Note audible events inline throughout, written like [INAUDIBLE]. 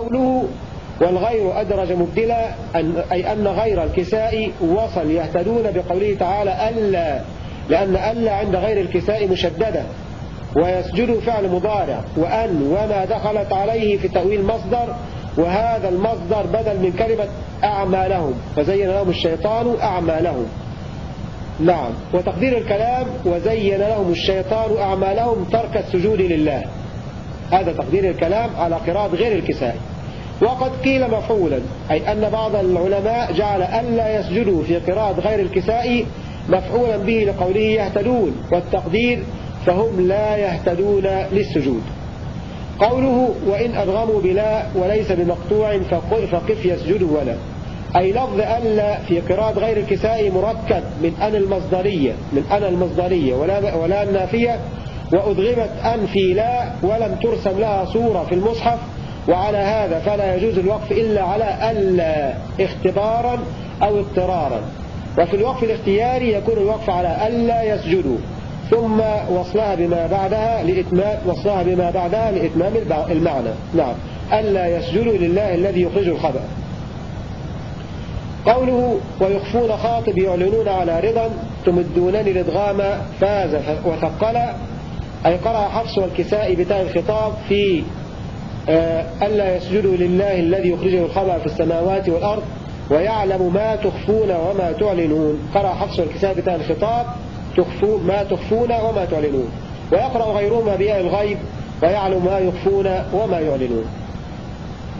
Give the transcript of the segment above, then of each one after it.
قوله والغير أدرج مبدلا أي أن غير الكساء وصل يهتدون بقوله تعالى ألا لأن ألا عند غير الكساء مشددة ويسجد فعل مضارع وأن وما دخلت عليه في تأويل مصدر وهذا المصدر بدل من كلمة أعمالهم وزين لهم الشيطان أعمالهم. نعم. وتقدير الكلام وزين لهم الشيطان أعمالهم ترك السجود لله. هذا تقدير الكلام على قراءة غير الكسائي وقد قيل مفعولا أي أن بعض العلماء جعل ألا يسجدوا في قراءة غير الكسائي مفعولا به لقوله يهتدون والتقدير فهم لا يهتدون للسجود. قوله وإن أدغموا بلا وليس بمقطوع فقف يسجد ولا. أي لفظ ألا في قراءة غير الكسائي مركب من أن المصدرية من أن المصدرية ولا, ولا النافية وأدغمت أن في لا ولم ترسم لها صورة في المصحف وعلى هذا فلا يجوز الوقف إلا على ألا اختبارا أو اضطرارا. وفي الوقف الاختياري يكون الوقف على ألا يسجدوا. ثم وصلها بما بعدها لإتمام وصلها بما بعدها لإتمام المعنى. نعم. ألا يسجدوا لله الذي يخرج الخبأ قوله ويخفون خاطب يعلنون على رضا تمدونني الادغام فاز وثقل أي قرأ حفص والكساء بتاء الخطاب في ألا يسجدوا لله الذي يخرجه الخبأ في السماوات والأرض ويعلم ما تخفون وما تعلنون. قرأ حفص والكساء بتاء الخطاب ما تخفون وما تعلنون. ويقرأ غيرهما بياء الغيب ويعلم ما يخفون وما يعلنون.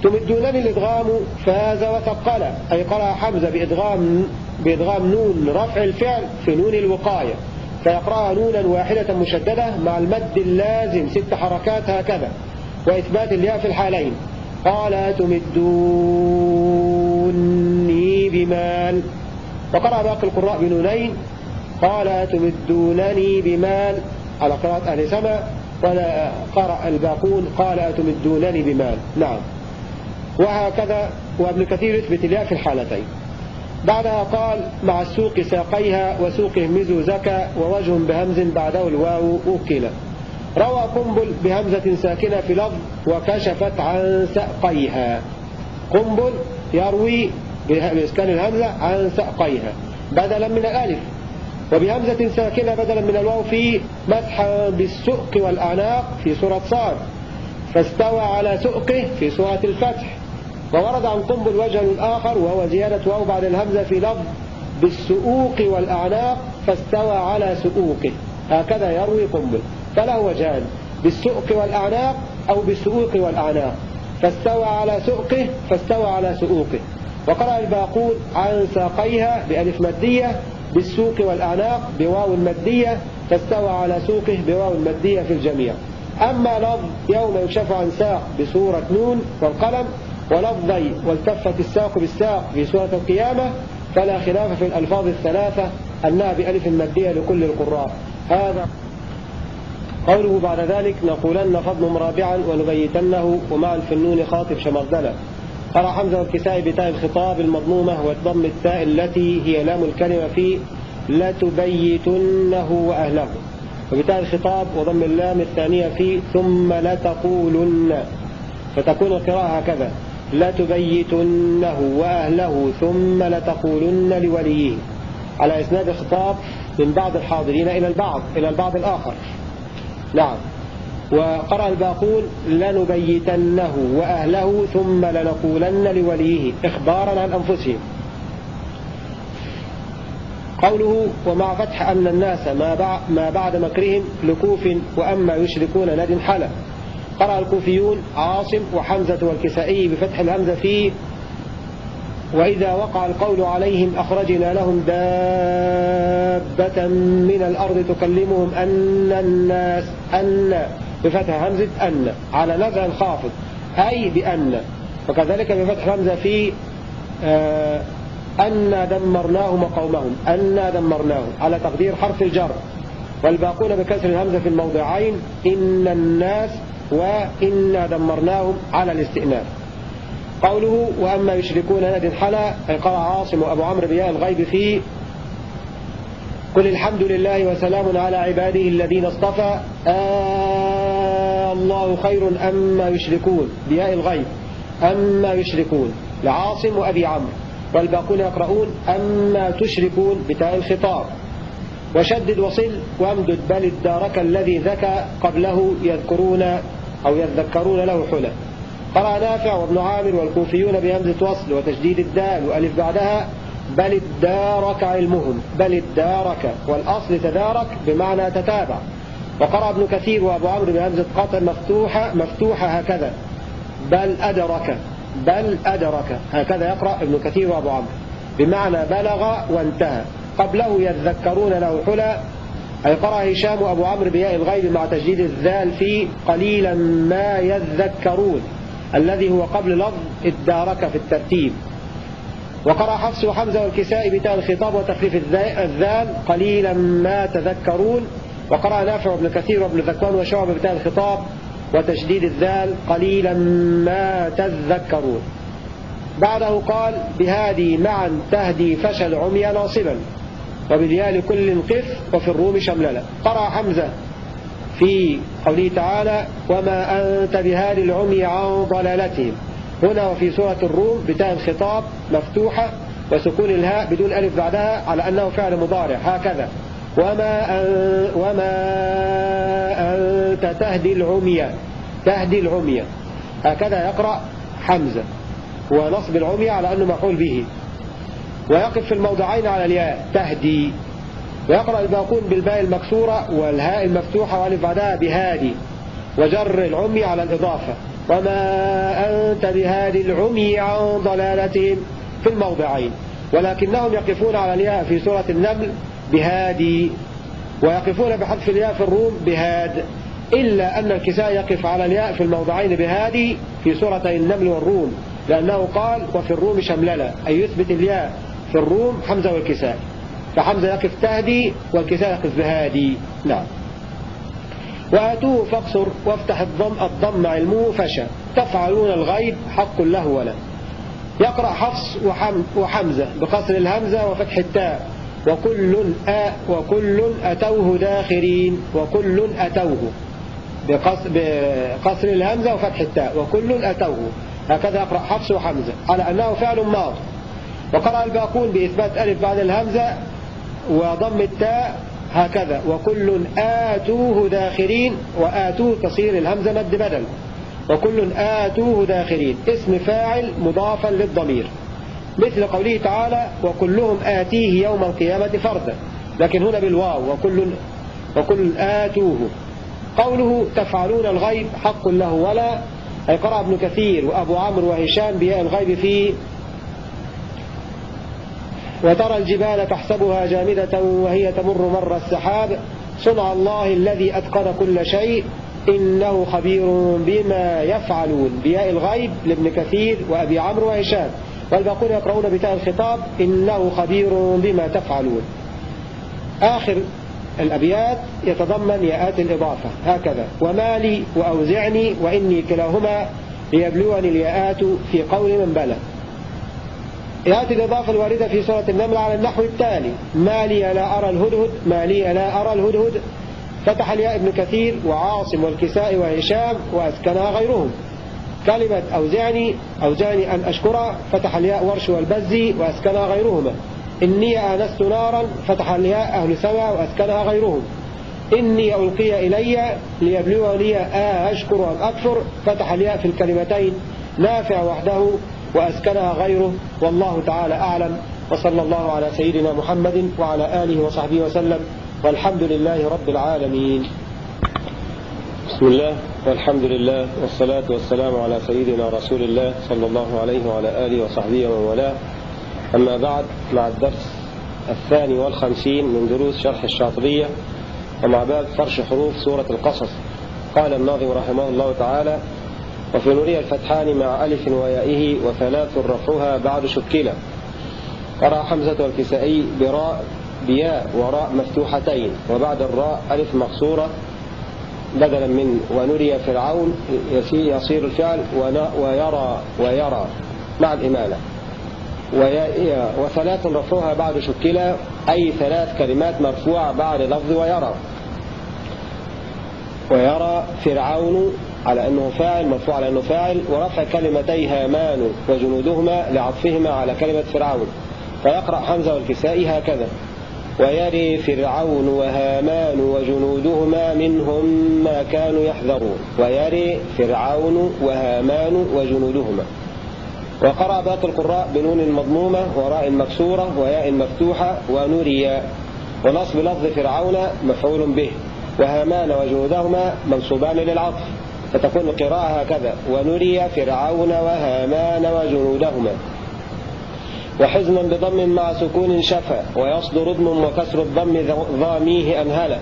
تمدونني الإدغام فاز وثقل أي قرأ حمزة بإدغام, بإدغام نون رفع الفعل في نون الوقاية فيقرأها نونا واحدة مشددة مع المد اللازم ست حركات هكذا. وإثبات الياء في الحالين. قال تمدوني بمال. وقرأ باقي القراء بنونين قال تمدونني بمال. على قراءة أهل سما ولا قرأ الباقون قال أتمدونني بمال. نعم. وهكذا وابن كثير يثبت الياء في الحالتين. بعدها قال مع السوق ساقيها وسوق مزو زكى ووجه بهمز بعده الواو أوكل روى قنبل بهمزة ساكنة في لفظ وكشفت عن ساقيها قنبل يروي بإسكان الهمزة عن ساقيها بدلا من الألف. وبهمزة ساكنة بدلا من الواو في مسح بالسؤق والأعناق في سورة صاد. فاستوى على سؤقه في سورة الفتح. وورد عن قنبل وجه آخر وهو زيادة واو بعد الهمزة في لفظ بالسؤوق والأعناق فاستوى على سؤوقه هكذا يروي قنبل. فله وجهان بالسؤق والأعناق أو بالسؤوق والأعناق. فاستوى على سؤقه فاستوى على سؤوقه وقرأ الباقون عن ساقيها بألف مادية بالسوق والأعناق بواو المادية فاستوى على سوقه بواو المادية في الجميع. أما لفظ يوم يكشف عن ساق بسورة نون والقلم ولفظي والتفت الساق بالساق في سورة القيامة فلا خلاف في الألفاظ الثلاثة أنها بألف مادية لكل القراء. هذا قوله بعد ذلك نقولن فضل رابعا ونبيتنه ومعا في النون خاطب شمردلة قرأ حمزة والكساء بتاء الخطاب المضمومة وضم التاء التي هي لام الكلمة في لتبيتنه وأهله. وبتاء الخطاب وضم اللام الثانية في ثم لتقولن. فتكون القراءة هكذا. لتبيتنه وأهله ثم لتقولن لوليه. على إسناد الخطاب من بعض الحاضرين إلى البعض إلى البعض الآخر. نعم. وقرأ الباقون لنبيتنه وأهله ثم لنقولن لوليه إخبارا عن أنفسهم. قوله ومع فتح أن الناس ما بعد مكرهم لكوف وأما يشركون ناد حلا. قرأ الكوفيون عاصم وحمزة والكسائي بفتح الهمزة في وإذا وقع القول عليهم أخرجنا لهم دابة من الأرض تكلمهم أن الناس أن بفتح همزة أن على نزع الخافض أي بأن. وكذلك بفتح همزة في آه أنا دمرناهم وقومهم أنا دمرناهم على تقدير حرف الجر. والباقون بكسر الهمزة في الموضعين إن الناس وإنا دمرناهم على الاستئناف. قوله وأما يشركون ناد حلا أي قال عاصم وأبو عمرو بياء الغيب في قل الحمد لله وسلام على عباده الذين اصطفى. آه الله خير أما يشركون. بياء الغيب. أما يشركون. لعاصم وأبي عمرو. والباقون يقرؤون. أما تشركون. بتاء الخطاب. وشدد وصل. وامدد بل الدارك الذي ذكى قبله يذكرون أو يذكرون له حلى قرأ نافع وابن عامر والكوفيون بهمزة وصل وتشديد الدال وألف بعدها بل ادارك علمهم بل ادارك والأصل تدارك بمعنى تتابع. وقرأ ابن كثير وأبو عمرو بهمزة قطع مفتوحة مفتوحة هكذا. بل أدرك بل أدرك. هكذا يقرأ ابن كثير وأبو عمرو. بمعنى بلغ وانتهى. قبله يذكرون له حلى أي قرأ هشام وأبو عمرو بياء الغيب مع تجديد الذال في قليلا ما يذكرون. الذي هو قبل لفظ الدارك في الترتيب. وقرأ حفص وحمزة والكساء بتاء الخطاب وتخفيف الذال قليلا ما تذكرون. وقرأ نافع وابن كثير وابن ذكوان وشعب بتاء الخطاب وتشديد الذال قليلا ما تذكرون. بعده قال بهادي معا تهدي فشل عمي ناصبا وبديال كل قف وفي الروم شمللا. قرأ حمزة في قوله تعالى وما أنت بهادي العمي عن ضلالتهم. هنا وفي سورة الروم بتاء الخطاب مفتوحة وسكون الهاء بدون ألف بعدها على أنه فعل مضارع. هكذا. وما, أن وما أنت تهدي العمي. تهدي العمي. هكذا يقرأ حمزة. ونصب العمي على أنه مفعول به. ويقف في الموضعين على الياء. تهدي. ويقرأ الباقون بالباء المكسورة والهاء المفتوحة وألف بعدها بهادي وجر العمي على الإضافة. وما أنت بهادي العمي عن ضلالتهم في الموضعين. ولكنهم يقفون على الياء في سورة النمل بهادي ويقفون بحذف الياء في الروم بهاد إلا أن الكسائي يقف على الياء في الموضعين بهادي في سورتي النمل والروم لأنه قال وفي الروم شمللة أي يثبت الياء في الروم حمزة والكسائي. فحمزة يقف تهدي والكسائي يقف بهادي نعم. وآتوه فاقصر وافتح الضم الضم علمه فشا تفعلون الغيب حق له ولا يقرأ حفص وحم وحمزة بقصر الهمزة وفتح التاء. وكل آ وكل أتوه داخرين. وكل أتوه بقصر الهمزة وفتح التاء. وكل أتوه. هكذا يقرأ حفص وحمزة على أنه فعل ماض. وقرأ الباقون بإثبات ألف بعد الهمزة وضم التاء هكذا. وكل آتوه داخرين وآتوه تصير الهمزة مد بدل. وكل آتوه داخرين. اسم فاعل مضافا للضمير. مثل قوله تعالى وكلهم آتيه يوم القيامة فردا لكن هنا بالواو. وكل, وكل آتوه. قوله تفعلون الغيب حق له ولا. أي قرأ ابن كثير وأبو عمرو وهشام بياء الغيب في وترى الجبال تحسبها جامدة وهي تمر مر السحاب. صنع الله الذي أتقن كل شيء. إنه خبير بما يفعلون. بياء الغيب لابن كثير وأبي عمرو وهشام. والباقون يقرؤون بتاء الخطاب. إنه خبير بما تفعلون. آخر الأبيات يتضمن ياءات الإضافة. هكذا. ومالي وأوزعني وإني كلاهما ليبلوني الياءات في قول من بلى. يأتي الإضافة الواردة في سورة النمل على النحو التالي. ما لي لا أرى الهدهد ما لي لا أرى الهدهد. فتح الياء ابن كثير وعاصم والكساء وهشام وأسكنها غيرهم. كلمة أوزعني أوزعني أن أشكر. فتح الياء ورش والبزي وأسكنها غيرهما. إني آنست نارا فتح الياء أهل سبع وأسكنها غيرهم. إني ألقي إلي ليبلوني أشكر أم أكفر. فتح الياء في الكلمتين نافع وحده. وأسكنها غيره والله تعالى أعلم وصلى الله على سيدنا محمد وعلى آله وصحبه وسلم والحمد لله رب العالمين. بسم الله والحمد لله والصلاة والسلام على سيدنا رسول الله صلى الله عليه وعلى آله وصحبه ومن والاه. أما بعد مع الدرس الثاني والخمسين من دروس شرح الشاطبية ومع باب فرش حروف سورة القصص. قال الناظم رحمه الله تعالى وفي نورية الفتحان مع ألف ويائه وثلاث رفعها بعد شكلة قرأ حمزة والكسائي براء بياء وراء مفتوحتين وبعد الراء ألف مقصورة بدلا من ونري فرعون يصير الفعل ويرى ويرى مع الإمالة. وثلاث رفعها بعد شكلة أي ثلاث كلمات مرفوعة بعد لفظ ويرى. ويرى فرعون على أنه فاعل مرفوع على أنه فاعل ورفع كلمتي هامان وجنودهما لعطفهما على كلمة فرعون. فيقرأ حمزة والكسائي هكذا. ويري فرعون وهامان وجنودهما منهم ما كانوا يحذرون. ويري فرعون وهامان وجنودهما. وقرأ باقي القراء بنون مضمومة وراء مكسورة وياء مفتوحة ونوريا. ونصب لفظ فرعون مفعول به. وهامان وجنودهما منصوبان للعطف. فتكون القراءة هكذا ونري فرعون وهامان وجنودهما. وحزنا بضم مع سكون شفا ويصدر ضم وكسر الضم ضاميه أنهلا.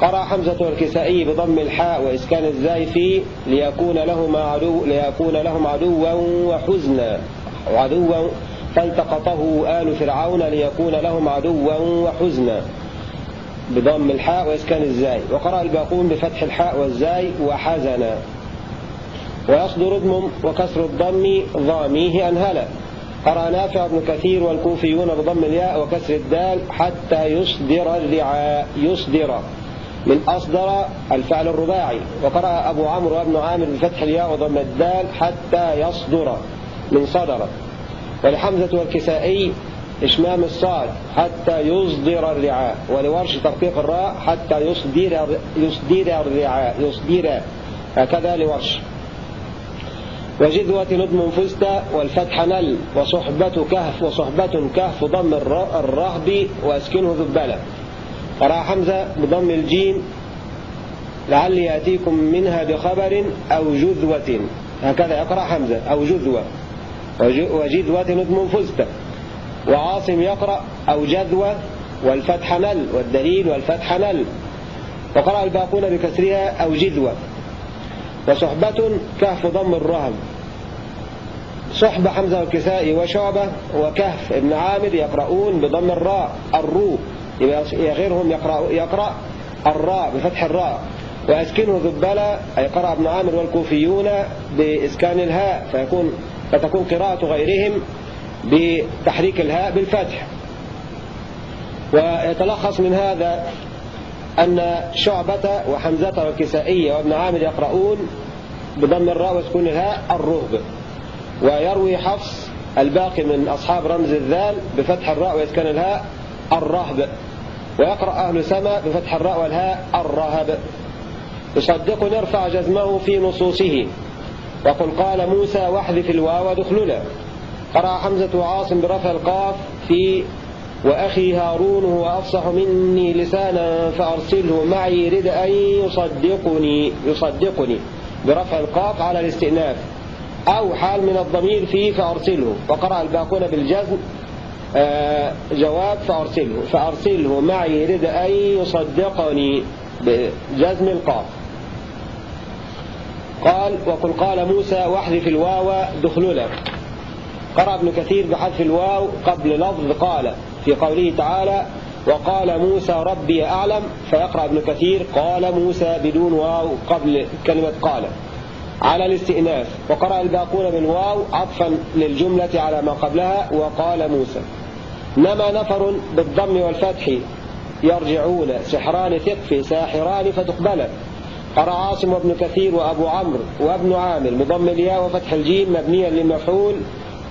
قرأ حمزة والكسائي بضم الحاء وإسكان الزاي فيه ليكون لهما عدو ليكون لهم عدوا وحزنا. عدوا فالتقطه آل فرعون ليكون لهم عدوا وحزنا. بضم الحاء وإسكان الزاي. وقرأ الباقون بفتح الحاء والزاي وحزنا ويصدر ضم وكسر الضم ضاميه أنهلا قرأ نافع بن كثير والكوفيون بضم الياء وكسر الدال حتى يصدر الرعاء. يصدر. من أصدر الفعل الرباعي. وقرأ أبو عمرو وابن عامر بفتح الياء وضم الدال حتى يصدر. من صدر. ولحمزة والكسائي إشمام الصاد حتى يصدر الرعاء ولورش ترقيق الراء حتى يصدر يصدر الرعاء يصدر. هكذا لورش. وجذوة ندم فزت والفتح نل وصحبة كهف وصحبة كهف ضم الرهب وأسكنه ذبلة قرأ حمزة بضم الجيم لعلي يأتيكم منها بخبر أو جذوة. هكذا يقرأ حمزة أو جذوة. وجذوة ندم فزت. وعاصم يقرأ أو جذوة والفتح نل والدليل والفتح نل وقرأ الباقون بكسرها أو جذوة. وصحبة كهف ضم الرهب صحبة حمزة والكسائي وشعبة وكهف ابن عامر يقرؤون بضم الراء الرو. غيرهم يقرأ, يقرأ الراء بفتح الراء. وأسكنه ذبلة أي قرأ ابن عامر والكوفيون بإسكان الهاء. فيكون فتكون قراءة غيرهم. بتحريك الهاء بالفتح ويتلخص من هذا أن شعبة وحمزة والكسائية وابن عامر يقرؤون بضم الراء وسكون الهاء الرهب ويروي حفص الباقي من أصحاب رمز الذال بفتح الراء ويسكن الهاء الرهب. ويقرأ أهل سما بفتح الراء والهاء الرهب. يصدق يرفع جزمه في نصوصه. وقل قال موسى واحذف الواو دخلنا قرأ حمزة وعاصم برفع القاف في وأخي هارون هو أفصح مني لسانا فأرسله معي رد أن يصدقني يصدقني برفع القاف على الاستئناف. أو حال من الضمير فيه فأرسله. وقرأ الباقون بالجزم آه، جواب فأرسله. فأرسله معي رد أن يصدقني بجزم القاف. قال وقل قال موسى واحذف الواو دخلنا قرأ ابن كثير بحذف الواو قبل لفظ قال في قوله تعالى وقال موسى ربي أعلم. فيقرأ ابن كثير قال موسى بدون واو قبل كلمة قال. على الاستئناف. وقرأ الباقون بالواو عطفا للجملة على ما قبلها وقال موسى نما نفر بالضم والفتح يرجعون سحران ثقف ساحران فتقبل قرأ عاصم وابن كثير وأبو عمرو وابن عامر بضم الياء وفتح الجيم مبنيا للمفعول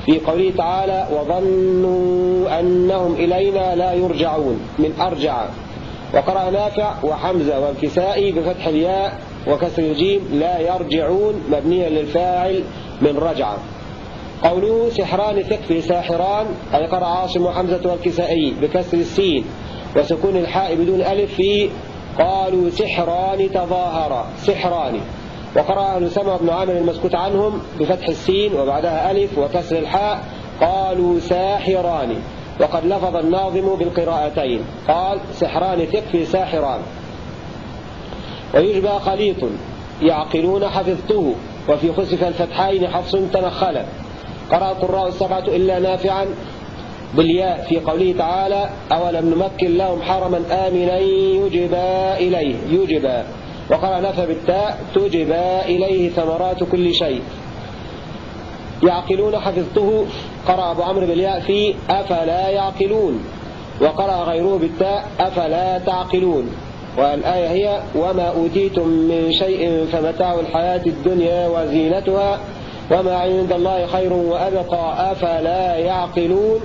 في قوله تعالى وظنوا أنهم إلينا لا يرجعون من أرجع. وقرأ نافع وحمزة والكسائي بفتح الياء وكسر الجيم لا يرجعون مبنيا للفاعل من رجع. قوله سحران ثقف ساحران أي قرأ عاصم وحمزة والكسائي بكسر السين وسكون الحاء بدون ألف في قالوا سحران تظاهرا. سحران. وقرأ أهل سمع بن عامر المسكوت عنهم بفتح السين وبعدها ألف وكسر الحاء قالوا ساحران. وقد لفظ الناظم بالقراءتين. قال سحران ثقف ساحران. ويجبى خليط يعقلون حفظته. وفي خسف الفتحين حفص تنخلا قرأ القراء السبعة إلا نافعا بالياء في قوله تعالى أولم نمكن لهم حرما آمنا يجبى إليه. يجبى. وقرأ نافع بالتاء تجبى إليه ثمرات كل شيء. يعقلون حفظته قرأ أبو عمرو بالياء في أفلا يعقلون وقرأ غيره بالتاء أفلا تعقلون. والآية هي وما أوتيتم من شيء فمتاع الحياة الدنيا وزينتها وما عند الله خير وأبقى أفلا يعقلون.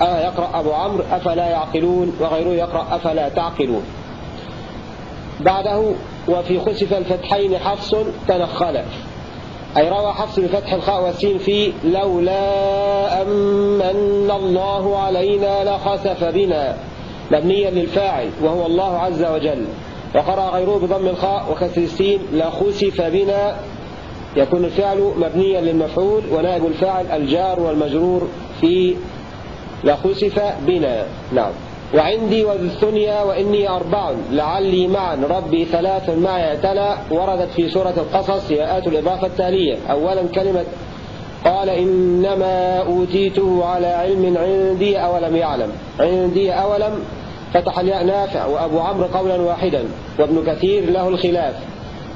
يقرأ أبو عمرو أفلا يعقلون وغيره يقرأ أفلا تعقلون. بعده وفي خسف الفتحين حفص تنخل. أي روى حفص بفتح الخاء والسين في لولا أمن الله علينا لخسف بنا. مبنيا للفاعل وهو الله عز وجل. وقرأ غيره بضم الخاء وكسر السين لخسف بنا. يكون الفعل مبنيا للمفعول ونائب الفاعل الجار والمجرور في لخسف بنا. نعم. وعندي وذو الثنيا وإني أربع لعلي معا. ربي ثلاث معي اعتلى وردت في سورة القصص ياءات الإضافة التالية. أولا كلمة قال إنما أوتيته على علم عندي أولم يعلم. عندي أولم فتح الياء نافع. وأبو عمرو قولا واحدا. وابن كثير له الخلاف.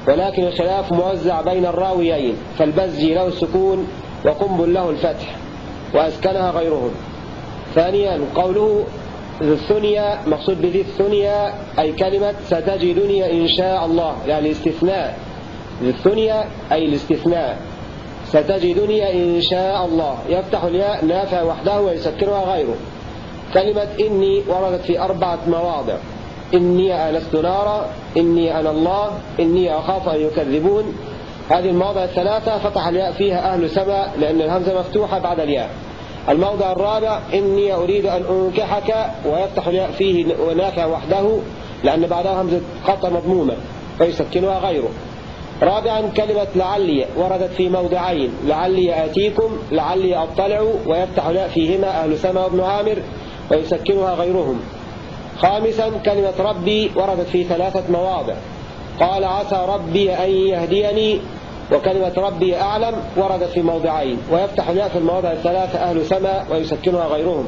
ولكن الخلاف موزع بين الراويين. فالبزي له السكون وقنبل له الفتح. وأسكنها غيرهم. ثانيا قوله ذو الثنيا مقصود بذي الثنيا أي كلمة ستجدني إن شاء الله يعني الاستثناء. ذو الثنيا أي الاستثناء. ستجدني إن شاء الله. يفتح الياء نافع وحده ويسكرها غيره. كلمة إني وردت في أربعة مواضع. إني آنست نارا إني أنا الله إني أخاف أن يكذبون. هذه المواضع الثلاثة فتح الياء فيها أهل سماء لأن الهمزة مفتوحة بعد الياء. الموضع الرابع إني أريد أن أنكحك ويفتح فيه ونافع وحده لأن بعدها همزة قطع مضمومة فيسكنها غيره. رابعا كلمة لعلي وردت في موضعين لعلي آتيكم لعلي أطلع ويفتح الياء فيهما أهل سما وابن عامر ويسكنها غيرهم. خامسا كلمة ربي وردت في ثلاثة مواضع. قال عسى ربي أن يهديني وكلمة ربي أعلم وردت في موضعين ويفتح الياء في المواضع الثلاثة أهل سماء ويسكنها غيرهم.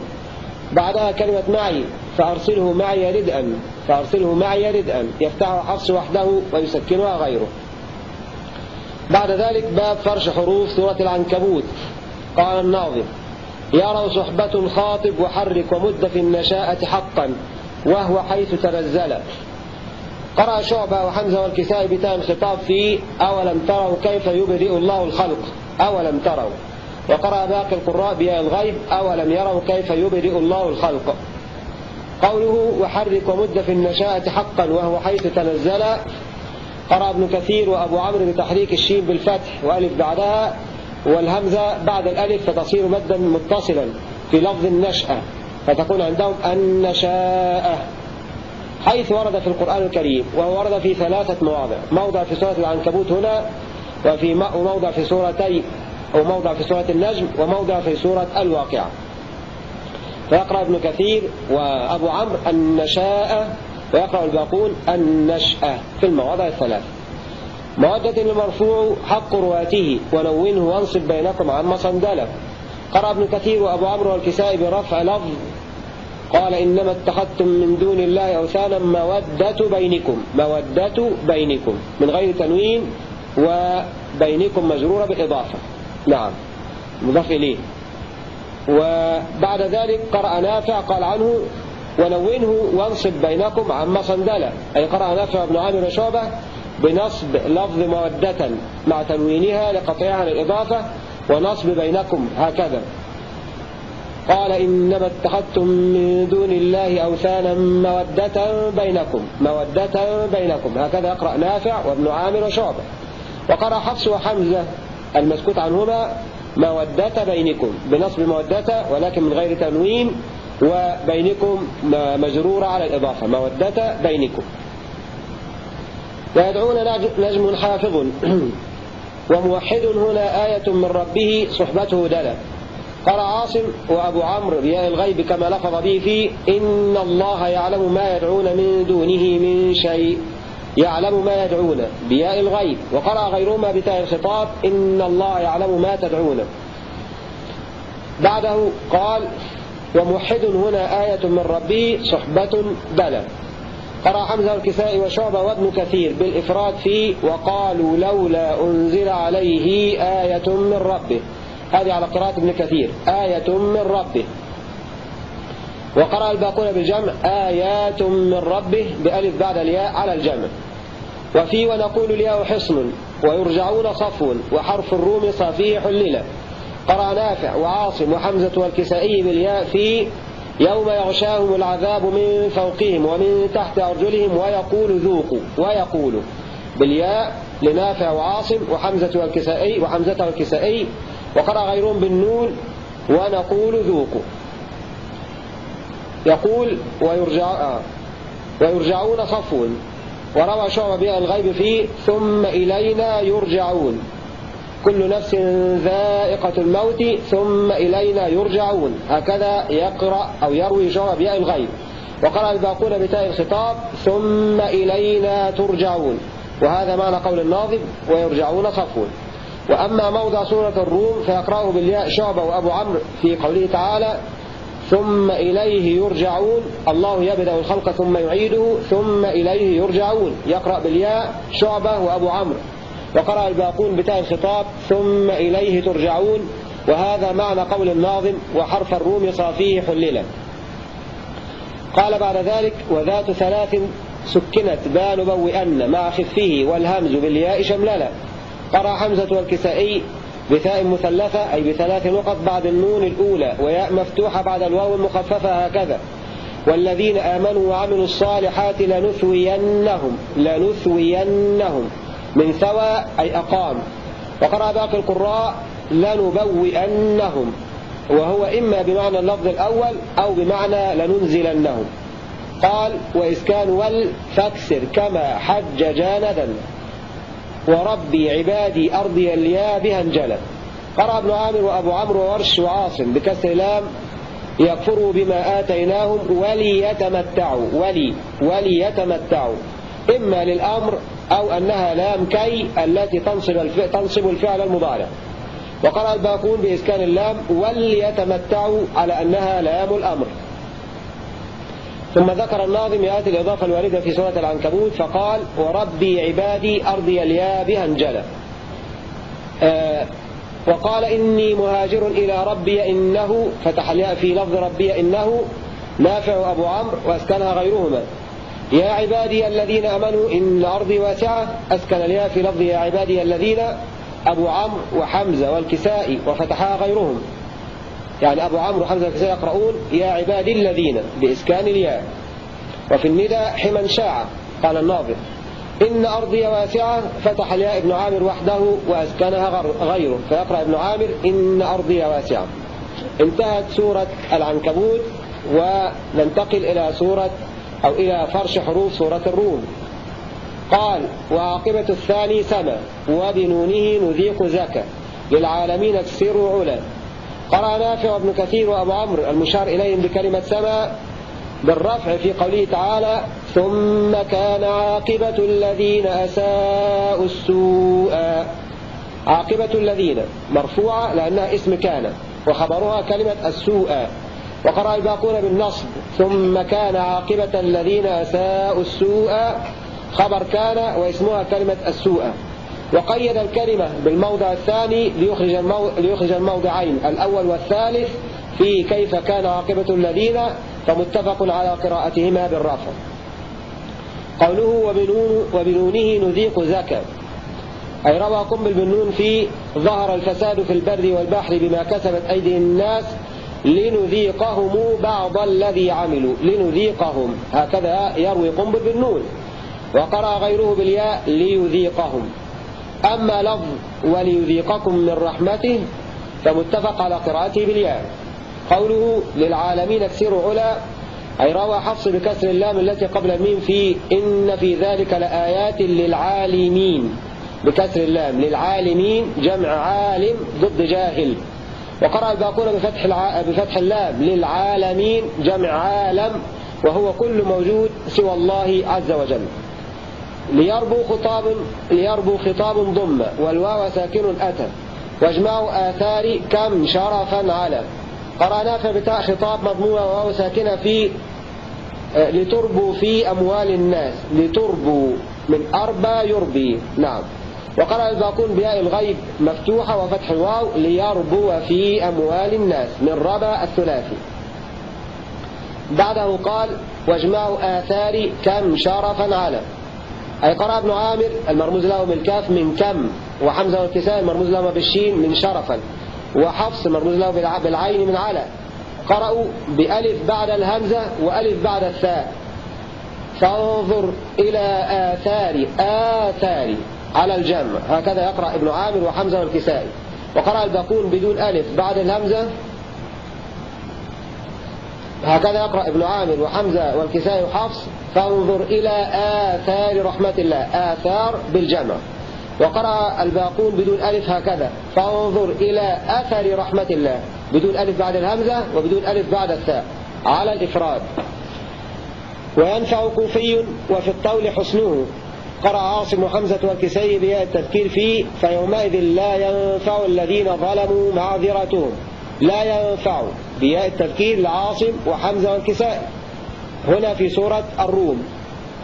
بعدها كلمة معي فأرسله معي ردءا فأرسله معي ردءا يفتحها حفص وحده ويسكنها غيره. بعد ذلك باب فرش حروف سورة العنكبوت. قال الناظم يرى صحبة خاطب وحرك ومد في النشاءة حقا وهو حيث تنزل. قرأ شعبة وحمزة والكسائي بتام خطاب في أولم تروا كيف يبرئ الله الخلق؟ أولم تروا. وقرأ باقي القراء بياء الغيب أولم يروا كيف يبرئ الله الخلق؟ قوله وحرك ومد في النشاءة حقا وهو حيث تنزل. قرأ ابن كثير وأبو عمرو بتحريك الشين بالفتح وألف بعدها والهمزة بعد الألف فتصير مدا متصلا في لفظ النشأة فتكون عندهم النشاءة. حيث ورد في القرآن الكريم وهو ورد في ثلاثة مواضع. موضع في سورة العنكبوت هنا وفي موضع في سورتي أو موضع في سورة النجم وموضع في سورة الواقعة. فيقرأ ابن كثير وأبو عمرو النشاء ويقرأ الباقون النشأة في المواضع الثلاث مودة المرفوع حق رواته ونونه وانصب بينكم عما صندله قرأ ابن كثير وأبو عمرو والكسائي برفع لفظ قال إنما اتخذتم من دون الله أوثانا مودة بينكم مودة بينكم من غير تنوين وبينكم مجرورة بالإضافة. نعم. مضاف إليه. وبعد ذلك قرأ نافع قال عنه ونونه وانصب بينكم عما صندلة أي قرأ نافع بن عامر شعبة بنصب لفظ مودة مع تنوينها لقطعها عن الإضافة ونصب بينكم هكذا. قال إنما اتخذتم من دون الله أوثانا مودة بينكم مودة بينكم. هكذا يقرأ نافع وابن عامر وشعبة. وقرأ حفص وحمزة المسكوت عنهما مودة بينكم بنصب مودة ولكن من غير تنوين وبينكم مجرورة على الإضافة مودة بينكم. ويدعون نجم حافظ. [CLEARS THROAT] وموحد هنا آية من ربه صحبته دلا قال عاصم وأبو عمرو بياء الغيب كما لفظ به فيه إن الله يعلم ما يدعون من دونه من شيء. يعلم ما يدعون بياء الغيب. وقرأ غيرهما بتاء الخطاب إن الله يعلم ما تدعون. بعده قال وموحد هنا آية من ربه صحبة بلى. قرأ حمزة الكسائي وشعبة وابن كثير بالإفراد فيه وقالوا لولا أنزل عليه آية من ربه. هذه على قراءة ابن كثير. آية من ربه. وقرأ الباقون بالجمع. آيات من ربه بألف بعد الياء على الجمع. وفي ونقول الياء حصن ويرجعون صفو وحرف الروم صافي حللا قرأ نافع وعاصم وحمزة والكسائي بالياء في يوم يغشاهم العذاب من فوقهم ومن تحت أرجلهم ويقول ذوقوا ويقول بالياء لنافع وعاصم وحمزة والكسائي وحمزة والكسائي وقرأ غيرهم بالنون ونقول ذوقوا. يقول ويرجع آه. ويرجعون صفو وروى شعب بها الغيب فيه ثم إلينا يرجعون. كل نفس ذائقة الموت ثم إلينا يرجعون. هكذا يقرأ أو يروي شعب بها الغيب. وقرأ الباقون بتاء الخطاب ثم إلينا ترجعون. وهذا معنى قول الناظم ويرجعون صفون. وأما موضع سورة الروم فيقرأه بالياء شعبة وأبو عمرو في قوله تعالى ثم إليه يرجعون. الله يبدأ الخلق ثم يعيده ثم إليه يرجعون. يقرأ بالياء شعبة وأبو عمرو. وقرأ الباقون بتاء الخطاب ثم إليه ترجعون. وهذا معنى قول الناظم وحرف الروم صافيه حللا. قال بعد ذلك وذات ثلاث سكنت بان بوئن مع خفه والهمز بالياء شمللا قرأ حمزة والكسائي بثاء مثلثة أي بثلاث نقط بعد النون الأولى وياء مفتوحة بعد الواو المخففة هكذا. والذين آمنوا وعملوا الصالحات لنثوينهم لنثوينهم من ثوى أي أقام. وقرأ باقي القراء لنبوئنهم وهو إما بمعنى اللفظ الأول أو بمعنى لننزلنهم. قال وإسكان ول فاكسر كما حج جاندا وربي عبادي أرضي اليا بها انجلت قرأ ابن عامر وأبو عمرو وورش وعاصم بكسر لام يكفروا بما آتيناهم وليتمتعوا ولي وليتمتعوا. إما للأمر أو أنها لام كي التي تنصب تنصب الفعل المضارع. وقرأ الباقون بإسكان اللام وليتمتعوا على أنها لام الأمر. ثم ذكر الناظم يأتي الإضافة الواردة في سورة العنكبوت فقال وربي عبادي أرضي اليا بها انجلى. آه وقال إني مهاجر إلى ربي إنه فتح الياء في لفظ ربي إنه نافع أبو عمرو وأسكنها غيرهما. يا عبادي الذين أمنوا إن أرضي واسعة أسكن الياء في لفظ يا عبادي الذين أبو عمرو وحمزة والكسائي وفتحها غيرهم. يعني أبو عمرو وحمزة والكسائي يقرؤون يا عبادي الذين بإسكان الياء. وفي الندى حما شاع قال الناظر إن أرضي واسعة فتح الياء ابن عامر وحده وأسكنها غيره. فيقرأ ابن عامر إن أرضي واسعة. انتهت سورة العنكبوت وننتقل إلى سورة أو إلى فرش حروف سورة الروم. قال وعاقبة الثاني سما وبنونه نذيق زكا. للعالمين تسير علا. قرأ نافع وابن كثير وأبو عمرو المشار إليهم بكلمة سما بالرفع في قوله تعالى ثم كان عاقبة الذين أساءوا السوء. عاقبة الذين مرفوعة لأنها اسم كان وخبرها كلمة السوء. وقرأ الباقون بالنصب ثم كان عاقبة الذين أساءوا السوء. خبر كان واسمها كلمة السوء. وقيد الكلمة بالموضع الثاني ليخرج, المو... ليخرج الموضعين الأول والثالث في كيف كان عاقبة الذين فمتفق على قراءتهما بالرفع. قوله وبنون وبنونه نذيق زكا. أي روى قنبل بالنون في ظهر الفساد في البر والبحر بما كسبت أيدي الناس لنذيقهم بعض الذي عملوا لنذيقهم. هكذا يروي قنبل بالنون وقرأ غيره بالياء ليذيقهم. أما لفظ وليذيقكم من رحمته فمتفق على قراءته بالياء. قوله للعالمين كسير علا أي روى حفص بكسر اللام التي قبل الميم في إن في ذلك لآيات للعالمين. بكسر اللام للعالمين جمع عالم ضد جاهل. وقرأ الباقون بفتح, الع... بفتح اللام للعالمين جمع عالم وهو كل موجود سوى الله عز وجل. لتربو خطاب لتربو خطاب ضم والواو ساكن أتى. واجمع آثار كم شرفا على. قرأ نافع بتاع خطاب مضمومة وواو ساكنة في آه، لتربوا في أموال الناس. لتربوا من أربى يربي. نعم. وقرأ الباقون بياء الغيب مفتوحة وفتح الواو ليربو في أموال الناس من ربى الثلاثي. بعده قال واجمعوا آثاري كم شرفا على. أي قرأ ابن عامر المرموز له بالكاف من كم؟ وحمزة والكساء المرموز له بالشين من شرفا. وحفص المرموز له بالعين من على قرأوا بألف بعد الهمزة وألف بعد الثاء. فانظر إلى آثار آثار على الجمع. هكذا يقرأ ابن عامر وحمزة والكسائي. وقرأ الباقون بدون ألف بعد الهمزة هكذا يقرأ ابن عامر وحمزة والكسائي وحفص فانظر إلى آثار رحمة الله آثار بالجمع. وقرأ الباقون بدون ألف هكذا فانظر إلى أثر رحمة الله بدون ألف بعد الهمزة وبدون ألف بعد الثاء. على الإفراد. وينفع كوفي وفي الطول حسنه. قرأ عاصم وحمزة والكسي بياء التذكير فيه فيومئذ لا ينفع الذين ظلموا معذرتهم. لا ينفع. بياء التذكير لعاصم وحمزة والكسائي. هنا في سورة الروم.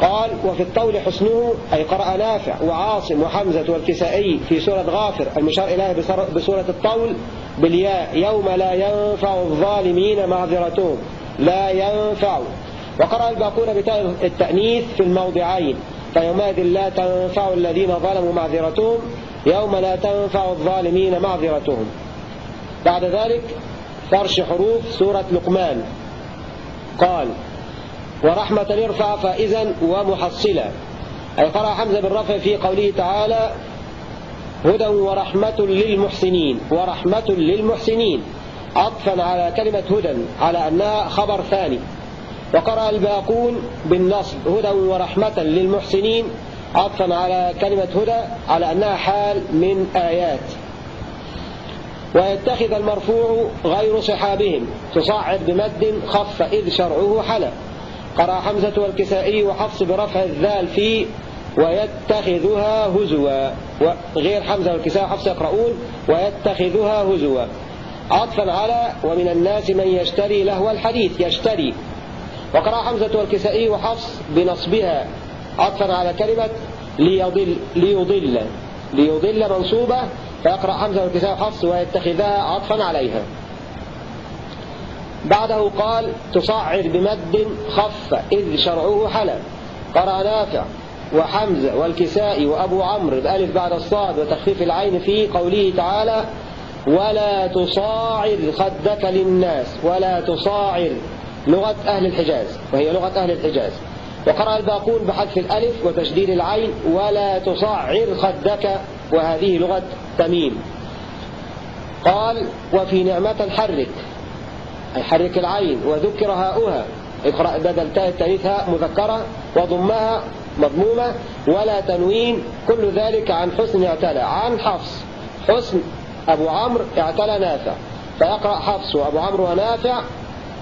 قال وفي الطول حسنه أي قرأ نافع وعاصم وحمزة والكسائي في سورة غافر المشار إليه بسورة الطول بالياء يوم لا ينفع الظالمين معذرتهم. لا ينفع. وقرأ الباقون بتاء التأنيث في الموضعين فيومئذ لا تنفع الذين ظلموا معذرتهم يوم لا تنفع الظالمين معذرتهم. بعد ذلك فرش حروف سورة لقمان. قال ورحمة ارفع فائزا ومحصلا أي قرأ حمزة بالرفع في قوله تعالى هدى ورحمة للمحسنين ورحمة للمحسنين. عطفا على كلمة هدى على أنها خبر ثاني. وقرأ الباقون بالنصب هدى ورحمة للمحسنين. عطفا على كلمة هدى على أنها حال من آيات. ويتخذ المرفوع غير صحابهم تصعد بمد خف إذ شرعه حلا. قرأ حمزة والكسائي وحفص برفع الذال في ويتخذها هزوا. غير حمزة والكسائي وحفص يقرؤون ويتخذها هزوا. عطفا على ومن الناس من يشتري لهو الحديث يشتري. وقرأ حمزة والكسائي وحفص بنصبها. عطفا على كلمة ليضل ليضل ليضل منصوبة فيقرأ حمزة والكسائي وحفص ويتخذها عطفا عليها. بعده قال تصعر بمد خف إذ شرعه حلا. قرأ نافع وحمزة والكسائي وأبو عمرو بألف بعد الصاد وتخفيف العين في قوله تعالى ولا تصاعر خدك للناس ولا تصاعر لغة أهل الحجاز وهي لغة أهل الحجاز. وقرأ الباقون بحذف الألف وتشديد العين ولا تصعر خدك وهذه لغة تميم. قال وفي نعمة حرك أي حرك العين. وذكر هاؤها. اقرأ بدل تاء التانيث مذكرة وضمها مضمومة. ولا تنوين. كل ذلك عن حسن اعتلى. عن حفص. حسن أبو عمرو اعتلى نافع. فيقرأ حفص وأبو عمرو ونافع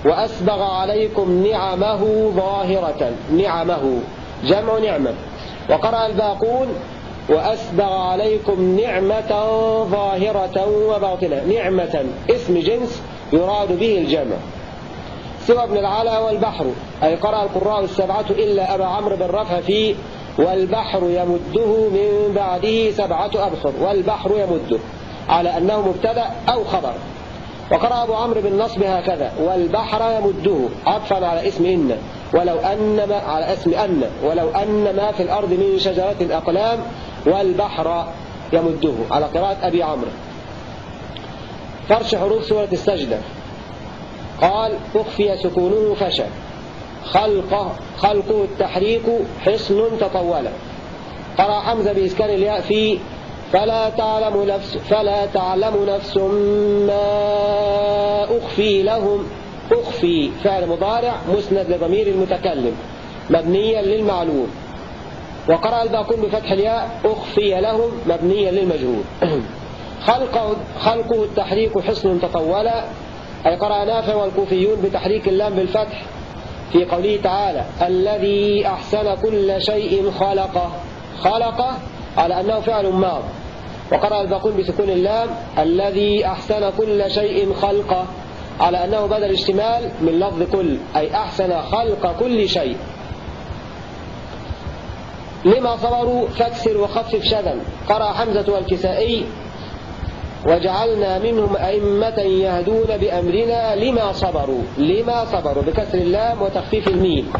وأسبغ عليكم نعمه ظاهرة. نعمه. جمع نعمة. وقرأ الباقون وأسبغ عليكم نعمة ظاهرة وباطنة. نعمة اسم جنس يراد به الجمع. سوى ابن العلا والبحر. أي قرأ القراء السبعة إلا أبا عمرو بالرفع في والبحر يمده من بعده سبعة أبحر والبحر يمده. على أنه مبتدأ أو خبر. وقرأ أبو عمرو بالنصب هكذا. والبحر يمده. عطفا على اسم إن. ولو أن ما على اسم أن. ولو أن ما في الأرض من شجرة أقلام والبحر يمده. على قراءة أبي عمرو. فرش حروف سورة السجدة. قال أخفي سكونه فشى خلقه, خلقه التحريك حصن تطولا قرأ حمزة بإسكان الياء في فلا تعلم نفس فلا تعلم نفس ما أخفي لهم. أخفي فعل مضارع مسند لضمير المتكلم. مبنيا للمعلوم. وقرأ الباقون بفتح الياء أخفي لهم مبنيا للمجهول. [CLEARS THROAT] خلقه, خلقه التحريك حسن تطولا أي قرأ نافع والكوفيون بتحريك اللام بالفتح في قوله تعالى الذي أحسن كل شيء خلقه. خلقه على أنه فعل ماض. وقرأ الباقون بسكون اللام الذي أحسن كل شيء خلقه. على أنه بدل اشتمال من لفظ كل أي أحسن خلق كل شيء. لما صبروا فاكسر وخفف شذا. قرأ حمزة والكسائي وجعلنا منهم أئمة يهدون بأمرنا لما صبروا. لما صبروا؟ بكسر اللام وتخفيف الميم.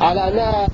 على أنها